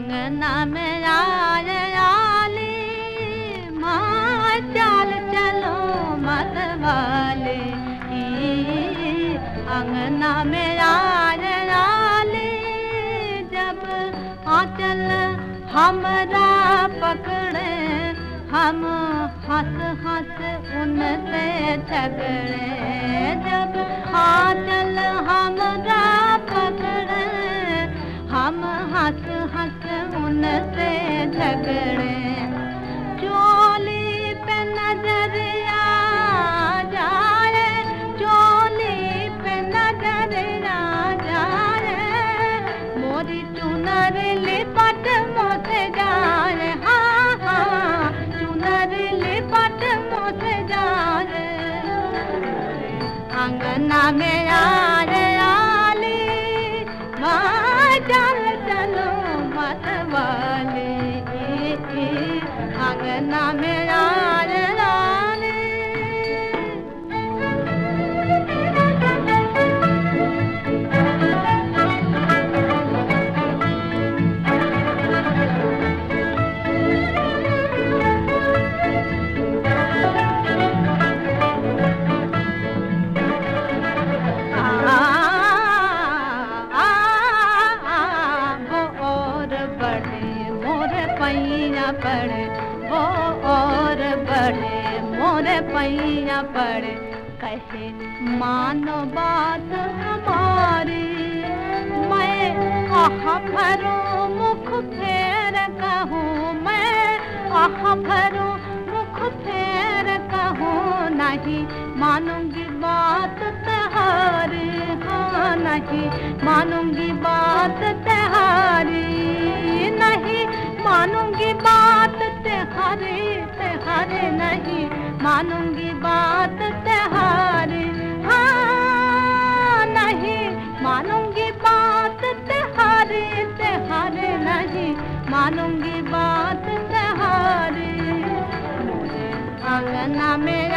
अंगना में आए आली माँ चाल चलो मत वाले अंगना में आए आली जब आंचल हमरा पकड़े, हम हंस हंस उनसे झगड़े, जब आंचल उनसे झगड़े, चोली पे नज़रिया जाए, चोली पे नज़रिया जाए, मोरी चुनर लिपट मोसे जाए हाँ हाँ चुनर लिपट मोसे जाए। अंगना में पड़े वो और बढ़े मोर पैया पड़े। कहे, मानो बात हमारी, मैं आह भरो मुख फेर कहूँ, मैं आह भरो मुख फेर कहूँ नहीं, मानूँगी बात तुम्हारी हाँ नहीं, मानूँगी बात तुम्हारी बात तुम्हारी तुम्हारे नहीं, मानूँगी बात तुम्हारी हाँ नहीं, मानूँगी बात तुम्हारी तुम्हारे नहीं, मानूँगी बात तुम्हारी अंगना में